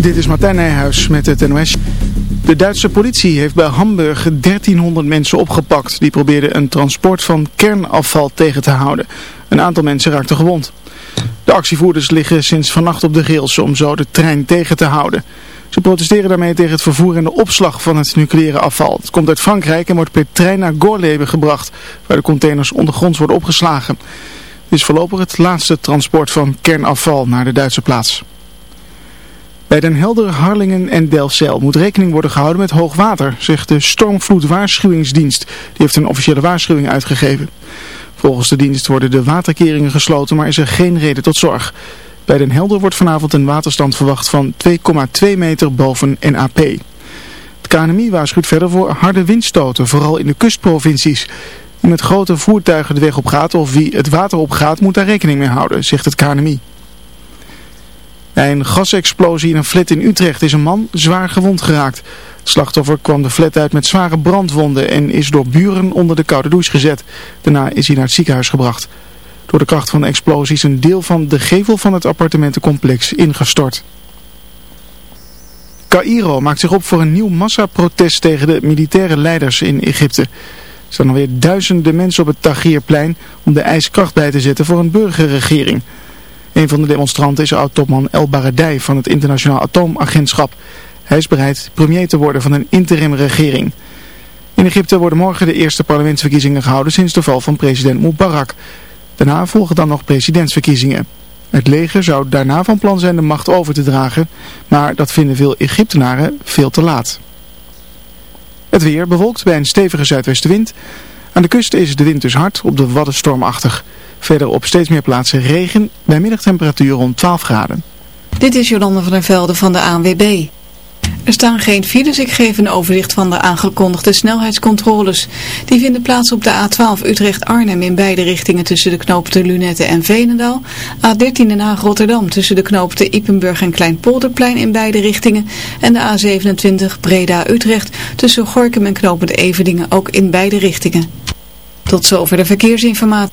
Dit is Martijn Nijhuis met het NOS. De Duitse politie heeft bij Hamburg 1300 mensen opgepakt. Die probeerden een transport van kernafval tegen te houden. Een aantal mensen raakten gewond. De actievoerders liggen sinds vannacht op de rails om zo de trein tegen te houden. Ze protesteren daarmee tegen het vervoer en de opslag van het nucleaire afval. Het komt uit Frankrijk en wordt per trein naar Gorleben gebracht, waar de containers ondergronds worden opgeslagen. Is voorlopig het laatste transport van kernafval naar de Duitse plaats. Bij Den Helder, Harlingen en Delfzijl moet rekening worden gehouden met hoogwater, zegt de Stormvloedwaarschuwingsdienst. Die heeft een officiële waarschuwing uitgegeven. Volgens de dienst worden de waterkeringen gesloten, maar is er geen reden tot zorg. Bij Den Helder wordt vanavond een waterstand verwacht van 2,2 meter boven NAP. Het KNMI waarschuwt verder voor harde windstoten, vooral in de kustprovincies. Met grote voertuigen de weg op gaat of wie het water op gaat, moet daar rekening mee houden, zegt het KNMI. Bij een gasexplosie in een flat in Utrecht is een man zwaar gewond geraakt. Het slachtoffer kwam de flat uit met zware brandwonden en is door buren onder de koude douche gezet. Daarna is hij naar het ziekenhuis gebracht. Door de kracht van de explosie is een deel van de gevel van het appartementencomplex ingestort. Cairo maakt zich op voor een nieuw massaprotest tegen de militaire leiders in Egypte. Er staan alweer duizenden mensen op het Tahrirplein om de ijskracht bij te zetten voor een burgerregering. Een van de demonstranten is oud-topman El Baradei van het Internationaal Atoomagentschap. Hij is bereid premier te worden van een interimregering. In Egypte worden morgen de eerste parlementsverkiezingen gehouden sinds de val van president Mubarak. Daarna volgen dan nog presidentsverkiezingen. Het leger zou daarna van plan zijn de macht over te dragen, maar dat vinden veel Egyptenaren veel te laat. Het weer bewolkt bij een stevige zuidwestenwind. Aan de kust is de wind dus hard, op de wadden stormachtig. Verder op steeds meer plaatsen regen, bij middagtemperatuur rond 12 graden. Dit is Jolande van der Velde van de ANWB. Er staan geen files, ik geef een overzicht van de aangekondigde snelheidscontroles. Die vinden plaats op de A12 Utrecht-Arnhem in beide richtingen tussen de knooppunten Lunette en Veenendaal. A13 Den Haag-Rotterdam tussen de knooppunten Ippenburg en Kleinpolderplein in beide richtingen. En de A27 Breda-Utrecht tussen Gorkum en knooppunt Everdingen ook in beide richtingen. Tot zover de verkeersinformatie.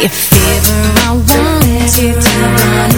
If ever I wanted to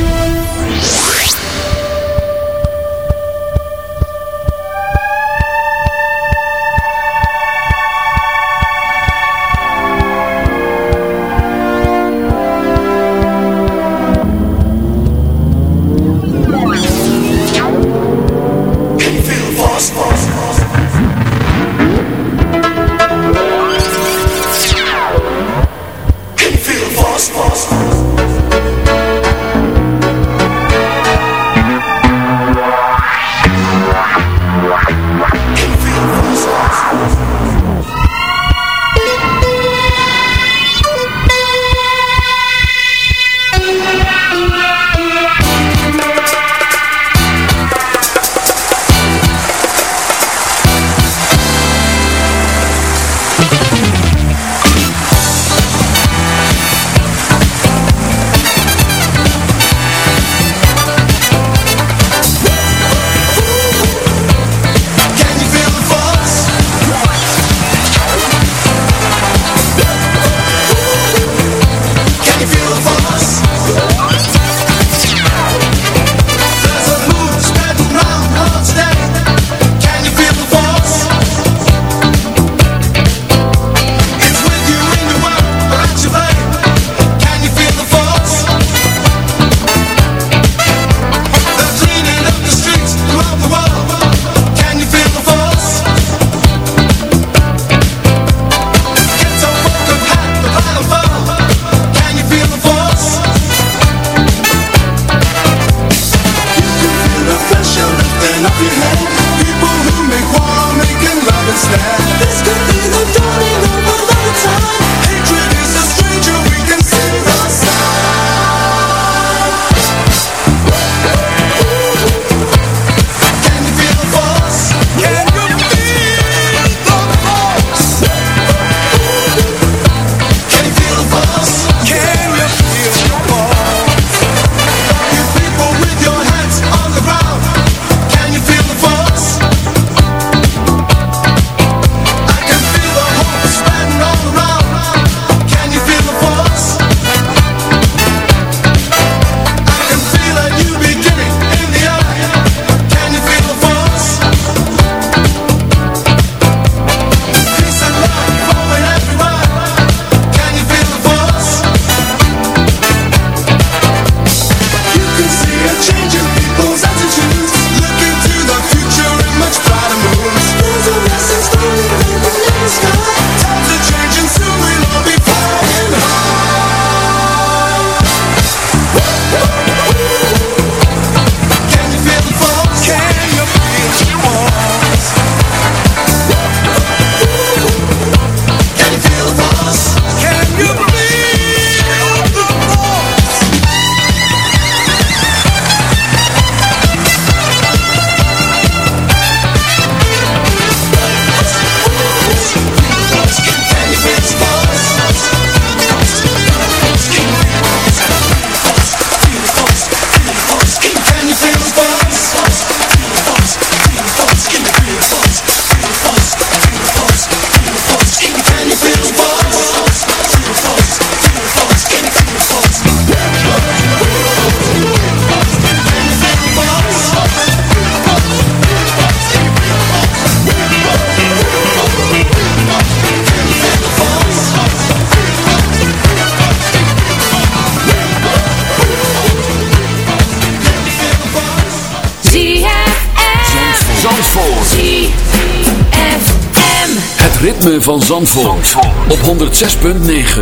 Van Zandvoort, op 106.9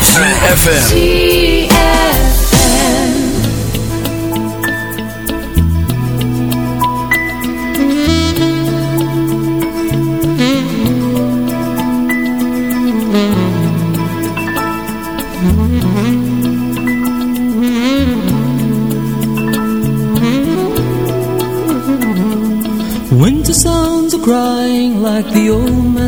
CFFM Winter sounds are crying like the old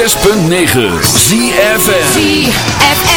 106.9 ZFM ZFM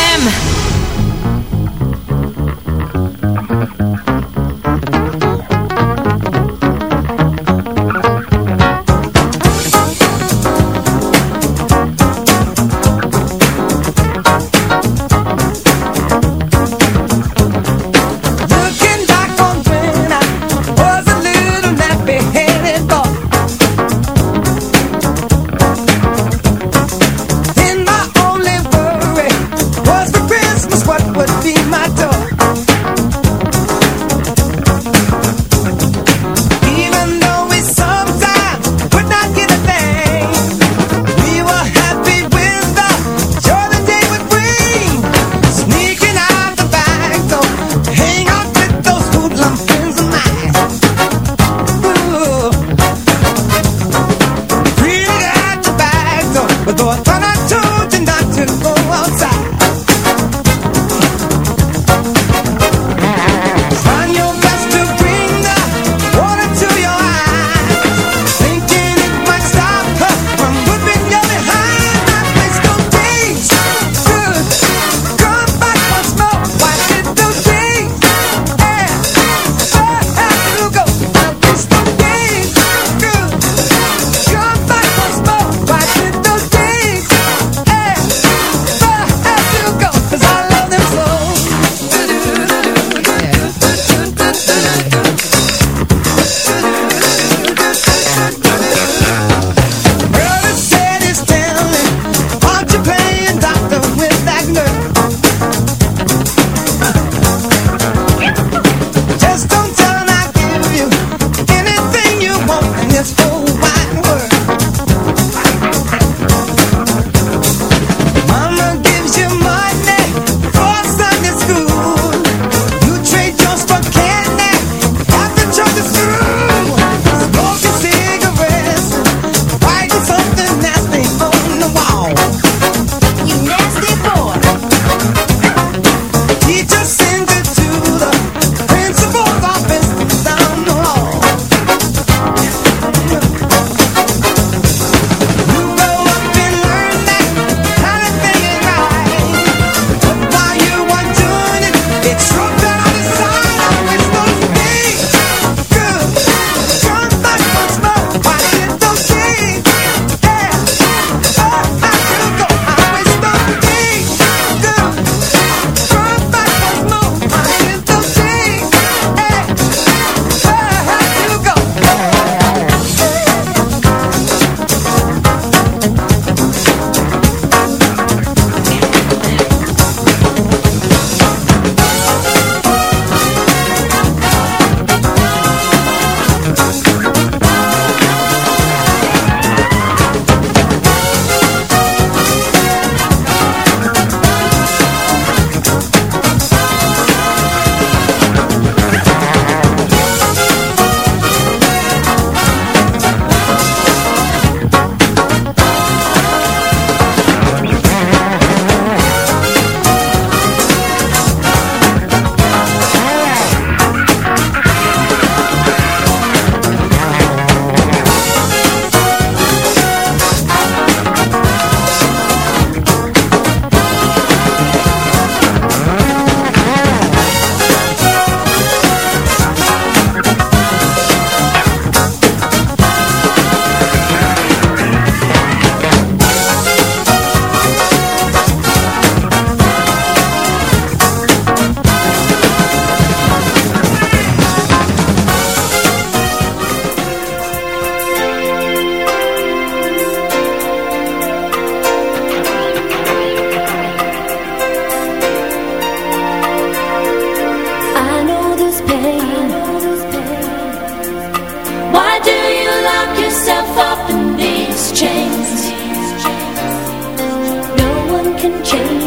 change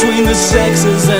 between the sexes